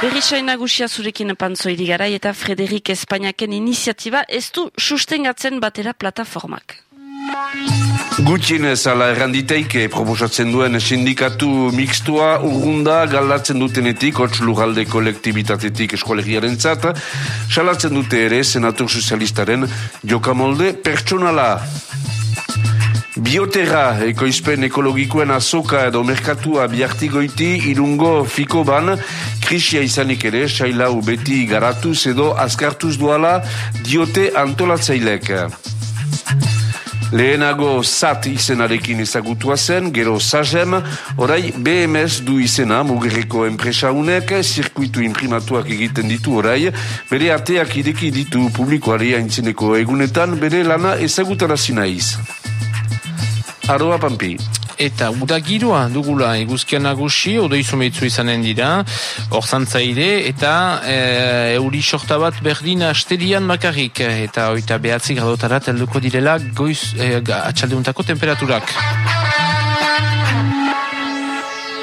Berrisain nagusia zurekin pantzo irigarai eta Frederik Espainiaken iniziatiba ez du sustengatzen batera plataformak. Gutxienez ala erranditeike proposatzen duen sindikatu mixtua urrunda galdatzen dutenetik hotz lugalde kolektibitatetik eskolegiaren zata, salatzen dute ere senatur sozialistaren jokamolde pertsonala. Bioterra, ekoizpen ekologikoen azoka edo merkatua biartigoiti irungo fiko ban, krisia izanik ere, sailau beti garatuz edo azkartuz duala diote antolatzailek. Lehenago SAT izenarekin ezagutua zen, gero SAGEM, orai BMS du izena mugerreko enpresa unek, zirkuitu imprimatuak egiten ditu orai, bere ateak ideki ditu publikoari haintzeneko egunetan, bere lana ezagutara zinaiz. Aroa Pampi eta udagiroa dugula eguzkian nagusi, odoi zumeitzu izanen dira, orzantzaile, eta e, euri sorta bat berdin asterian makarrik, eta oita behatzi gradotara telduko direla goiz e, atxaldeuntako temperaturak.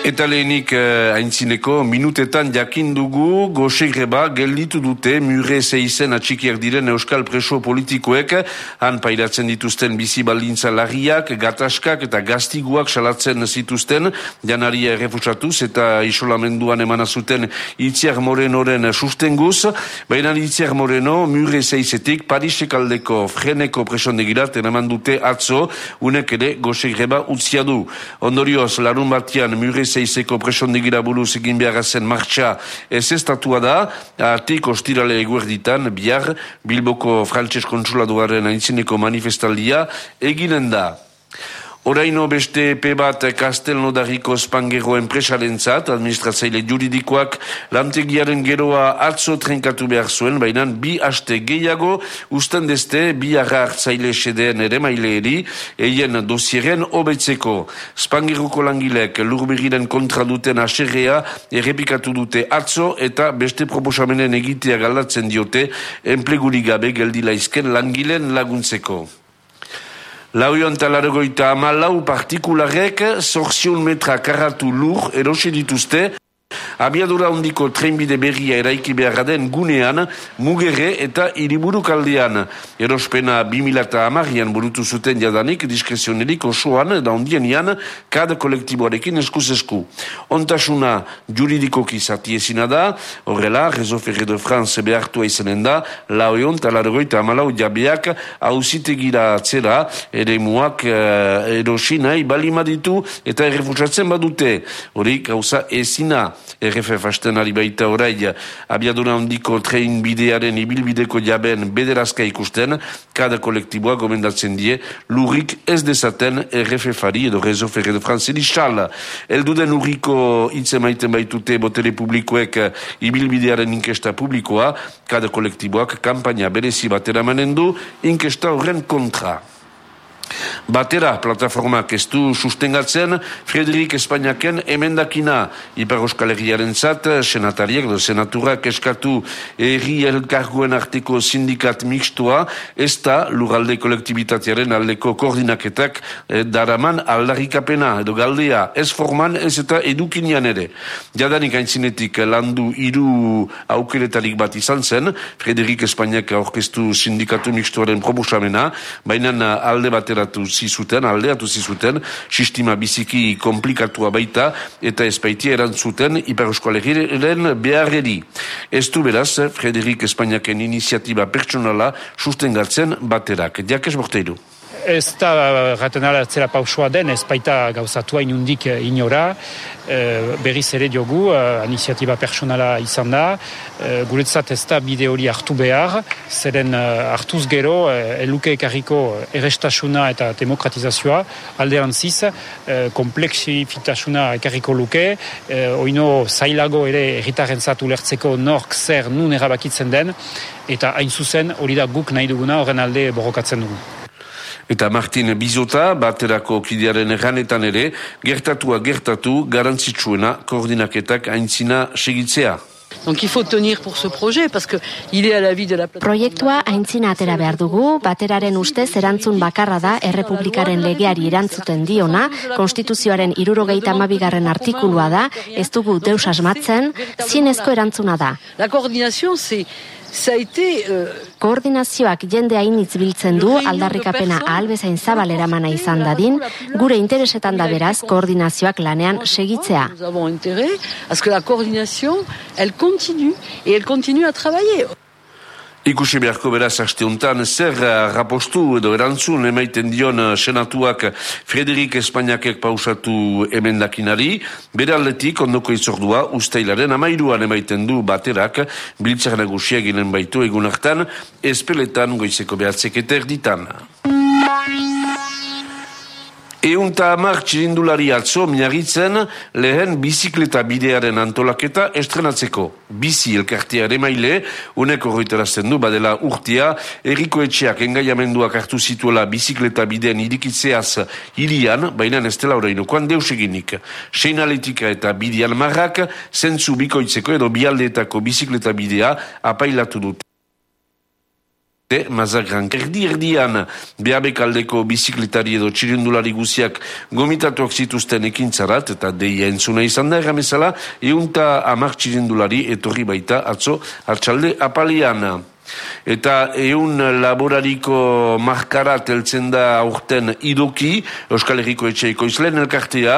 Eta lehenik uh, aintzineko minutetan jakin dugu gosegreba gelditu dute mure zeizen atxikiak diren euskal preso politikoek. Han pairatzen dituzten bizi baldintza larriak, gataskak eta gaztiguak salatzen zituzten. Janaria errefusatuz eta isolamenduan emana zuten Itziar Morenoren sustenguz. Baina Itziar Moreno mure zeizetik Parisek aldeko freneko presondegirat enaman dute atzo unek ere gosegreba utziadu ondorioz larun batian mure zeizeko presondigira buruz egin behar zen martxa ez estatua da, atik ostirale eguerditan, bihar, Bilboko Frantses Konsuladuaren aintzineko manifestaldia eginen da. Oraino beste pe bat Kastelno dariko spangero enpresaren zat, administratzaile juridikoak lantegiaren geroa atzo trenkatu behar zuen, baina bi haste gehiago usten deste bi arra hartzaile sedeen ere maileeri, eien dosieren obetzeko. Spangeroko langilek lurberiren kontra duten aserrea errepikatu dute atzo eta beste proposamenen egitea galdatzen diote enplegurik gabe geldilaizken langilen laguntzeko. Lauion talargoita ama lau partikularek zorzion metra karatu lur erosi dituzte Abiadura hondiko trenbide berria eraiki beharra den gunean, mugerre eta iriburu kaldean. Erospena 2008an burutu zuten jadanik diskrezionerik osoan da ondienian kad kolektiboarekin eskuz esku. Ontasuna juridikoki zati ezina da, horrela, Rezo de France behartua izanen da, lauion talargoita amalau jabeak hausitegira atzera, ere muak uh, erosi nahi balimaditu eta errefusatzen badute. Horik, hauza ezina. RFF hasten ari baita orai abiaduna handiko trein bidearen ibilbideko jaben bederazka ikusten, kada kolektiboa gomendatzen die, lurik ez dezaten RFF-ari edo Rezo Ferre de France edixal. Elduden urriko hitze maiten baitute botere publikoek ibilbidearen inkesta publikoa, kada kolektiboak kampaina berezi batera manen du, inkesta horren kontra. Batera, plataformak ez du sustengatzen, Frederik Espainiaken emendakina Ipar Euskal Herriaren zat, senatariak, senaturak eskatu erri elkarguen arteko sindikat mixtua, ez da luralde kolektibitatearen aldeko koordinaketak eh, daraman aldarikapena, edo galdea, ez forman, ez eta edukinean ere. Jadanik aintzinetik landu iru aukeretarik bat izan zen, Frederik Espainiak aurkeztu sindikatu mixtuaren proposamena, baina alde batera alderatu zizuten, aldeatu zizuten, sistema biziki komplikatua baita, eta ezpaitia erantzuten Ipar Euskalegiren beharreri. Ez du beraz, Frederik Espainiaken iniziatiba pertsonala sustengatzen baterak. Diak ez. Ez da gaten zera pausua den, ez baita gauzatua inundik inora, e, berriz ere diogu, e, iniziatiba personala izan da, e, guretzat ez da bide hori hartu behar, zeren hartuz gero, e, eluke ekarriko errestasuna eta demokratizazioa, alderantziz, e, kompleksifitasuna ekarriko luke, e, oino zailago ere erritaren zatu lertzeko nork zer nun erabakitzen den, eta hain zuzen hori da guk nahi duguna horren alde borrokatzen dugu. Eta Martin Bizota, baterako kidearen erranetan ere, gertatua gertatu, garantzitsuena koordinaketak aintzina segitzea. Donc il faut tenir pour ce projet parce que il est à la vie de la Proiektua aintzina atera behar dugu, bateraren ustez erantzun bakarra da errepublikaren legeari erantzuten diona, konstituzioaren irurogeita amabigarren artikulua da, ez dugu deus asmatzen, zinezko erantzuna da. La coordination c'est été euh, Koordinazioak jende hainitz biltzen du aldarrikapena ahalbezain zabal eramana izan dadin, gure interesetan da beraz koordinazioak lanean segitzea. nous avons intérêt à ce que la coordination elle continue et elle continue à travailler. Ikusi beharko beraz asteuntan zer eh, rapostu edo erantzun emaiten dion eh, senatuak Frederik Espainiakek pausatu emendakinari, bere aldetik ondoko izordua ustailaren amairuan emaiten du baterak biltzak nagusia ginen baitu egun hartan, espeletan goizeko behatzek eta erditan. Eunta amar txirindulari atzo miagitzen lehen bizikleta bidearen antolaketa estrenatzeko. Bizi elkarteare maile, uneko horretarazten du, badela urtia, erriko etxeak engaiamenduak hartu zituela bizikleta bidean irikitzeaz hirian, baina ez dela horreinokoan deus eginik. Seinaletika eta bidean marrak, zentzu bikoitzeko edo bialdeetako bizikleta bidea apailatu dute. E, mazagran, erdi erdian behabek aldeko bizikletari edo txirindulari guziak gomitatuak zituzten ekintzarat eta deia entzuna izan da erramezala eunta amar txirindulari etorri baita atzo hartxalde apalian. Eta eun laborariko markara teltzen da aurten idoki, Euskal Herriko etxe ekoizlen elkartea,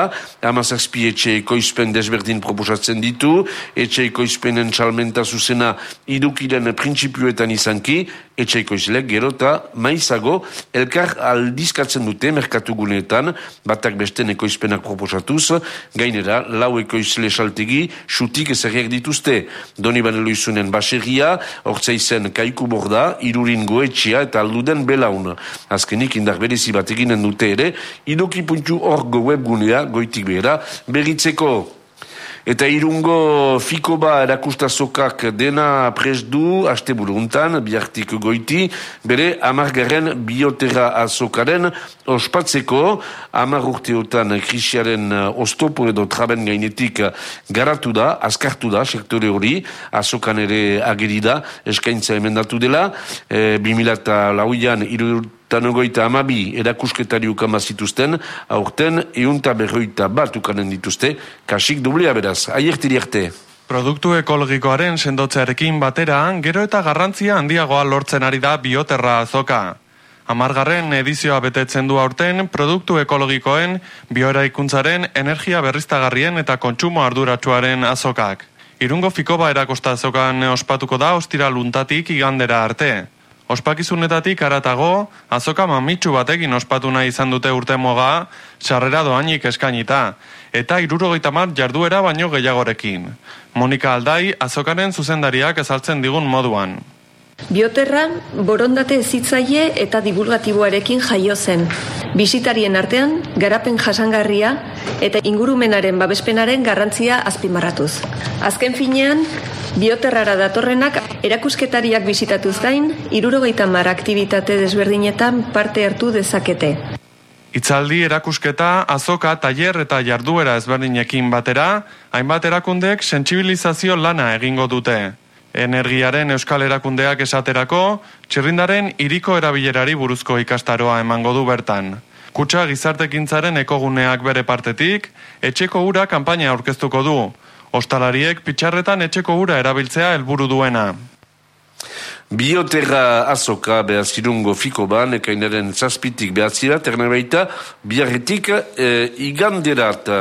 amazazpi etxe ekoizpen desberdin proposatzen ditu, etxe ekoizpenen txalmenta zuzena idukiren prinsipioetan izanki, etxe ekoizlek gerota maizago elkar aldizkatzen dute merkatu guneetan, batak besten ekoizpenak proposatuz, gainera lau ekoizle saltegi, xutik ezerriak dituzte. Doni banelo izunen baserria, ortsa izen kaiku borda, irurin goetxia eta alduden belaun. Azkenik indar berezi bat eginen dute ere, idoki.org webgunea goitik behera berritzeko. Eta irungo fikoba erakustazokak dena presdu, haste buruntan, biartik goiti, bere amargaren biotera azokaren ospatzeko, amar urteotan krisiaren ostopo edo traben gainetik garatu da, azkartu da, sektore hori, azokan ere agerida, eskaintza emendatu dela, e, 2000 lauian irurte Tanogoita amabi erakusketari ukama zituzten, aurten eunta berroita bat ukanen dituzte, kasik dublea beraz, aiertiri arte. Produktu ekologikoaren sendotzearekin batera, gero eta garrantzia handiagoa lortzen ari da bioterra azoka. Amargarren edizioa betetzen du aurten produktu ekologikoen, bioeraikuntzaren, energia berriztagarrien eta kontsumo arduratsuaren azokak. Irungo fikoba erakosta azokan ospatuko da ostira luntatik igandera arte. Ospakizunetatik aratago, azoka mamitsu batekin ospatu nahi izan dute urte moga, sarrera doainik eskainita, eta irurogeita mar jarduera baino gehiagorekin. Monika Aldai, azokaren zuzendariak ezaltzen digun moduan. Bioterra, borondate ezitzaile eta divulgatiboarekin jaio zen. Bisitarien artean, garapen jasangarria eta ingurumenaren babespenaren garrantzia azpimarratuz. Azken finean, bioterrara datorrenak erakusketariak bisitatuz gain, irurogeita mar aktivitate desberdinetan parte hartu dezakete. Itzaldi erakusketa, azoka, tailer eta jarduera ezberdinekin batera, hainbat erakundek sentsibilizazio lana egingo dute. Energiaren euskal erakundeak esaterako, txirrindaren iriko erabilerari buruzko ikastaroa emango du bertan. Kutsa gizartekintzaren ekoguneak bere partetik, etxeko ura kanpaina aurkeztuko du. Ostalariek pitxarretan etxeko ura erabiltzea helburu duena. Bioterra azoka behazirungo fiko ban, ekainaren zazpitik behatzira, terne baita, biarretik e, iganderat.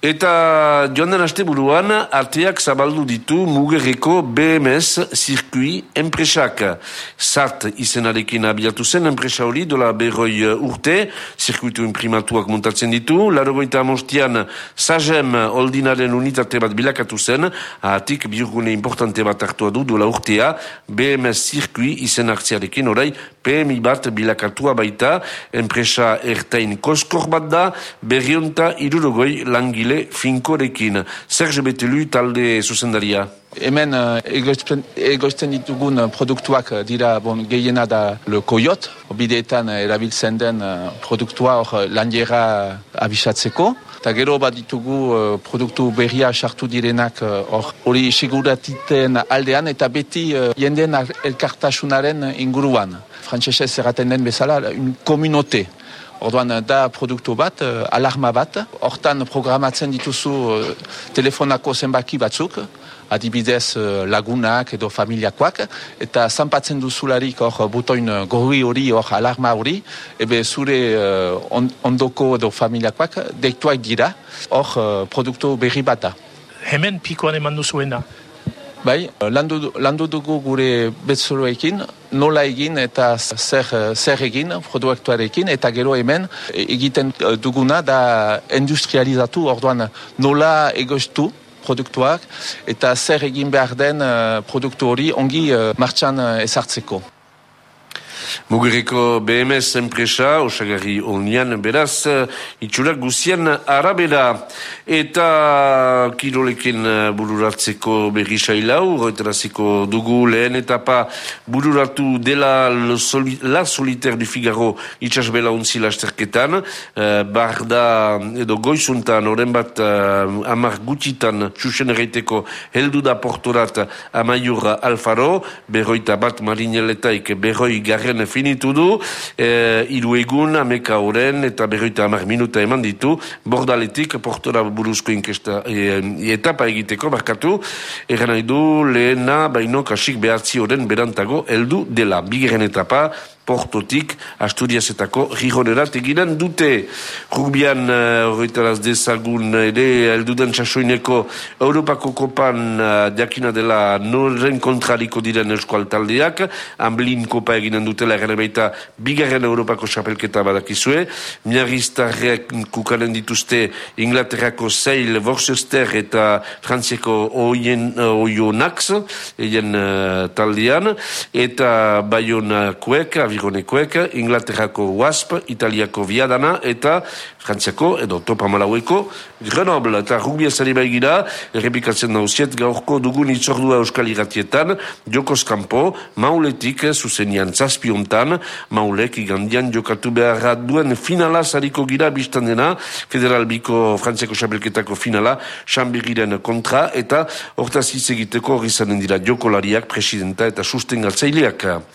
Eta joan den aste buruan, arteak zabaldu ditu mugerreko BMS zirkui enpresak. Zart izenarekin abiatu zen enpresa hori dola berroi urte, zirkuitu imprimatuak montatzen ditu, larogoita amostian Sajem Oldinaren unitate bat bilakatu zen, ahatik biurgune importante bat hartua du dola urtea, BMS zirkui izen hartziarekin orai PMI bat bilakatua baita, enpresa ertain koskor bat da, berrionta irurogoi langile finkorekin. Serge Betelu talde zuzendaria. Hemen uh, egoizten ditugun produktuak dira bon, gehiena da le koiot, bideetan erabiltzen den uh, produktua hor landiera abisatzeko. Eta gero bat ditugu uh, produktu berria sartu direnak hor hori seguratiten aldean eta beti uh, jenden elkartasunaren inguruan. Frantsesez erraten den bezala, un komunote. Orduan da produktu bat, alarma bat, hortan programatzen dituzu uh, telefonako zenbaki batzuk, adibidez eh, lagunak edo familiakoak, eta zanpatzen duzularik hor butoin gorri hori, hor alarma hori, ebe zure ondoko edo familiakoak deituak dira, hor produktu berri bata. Hemen pikoan eman duzuena? Bai, landu, landu dugu gure betzoroekin, nola egin eta zer, zer egin produktuarekin, eta gero hemen egiten duguna da industrializatu, orduan nola egostu, produktuak eta zer egin behar den uh, produktu hori ongi uh, martxan ezartzeko. Mugireko BMS enpresa, osagarri onian beraz, itxurak guzian arabera. Eta kirolekin bururatzeko berri sailau, roeteraziko dugu lehen etapa bururatu dela la soliter du Figaro itxasbela unzi lasterketan, uh, barda edo goizuntan, oren bat uh, amar gutitan txusen erreiteko heldu da portorat amaiur alfaro, berroita bat marineletaik berroi garren finitu du, e, iru egun, ameka oren, eta berroita amar minuta eman ditu, bordaletik, portora buruzko inkesta, e, etapa egiteko, barkatu, eran nahi du, lehena, baino, kasik behatzi oren berantago, heldu dela, bigeren etapa, portotik Asturiasetako rijonerat eginen dute. Rugbian horretaraz uh, dezagun ere elduden txasoineko Europako kopan uh, diakina dela noren kontrariko diren eskual taldeak, Amblin kopa eginen dutela eren baita bigarren Europako xapelketa badakizue, miarriztarrek kukanen dituzte Inglaterrako zeil Worcester eta Frantziako oien oionax, eien uh, taldean, eta baionakoek, Avironekoek, Inglaterrako Wasp, Italiako Viadana eta Frantziako edo Topa Malaueko Grenoble. Eta Rugbia zari baigira errepikatzen nauziet gaurko dugun itzordua Euskal Iratietan Jokos Kampo, Mauletik zuzenian zazpiontan, Maulek igandian jokatu beharra duen finala zariko gira biztan dena. Federal Biko Frantziako Xabelketako finala Xambiriren kontra. Eta hortaz hitz egiteko horri dira jokolariak, presidenta eta sustengatzaileak.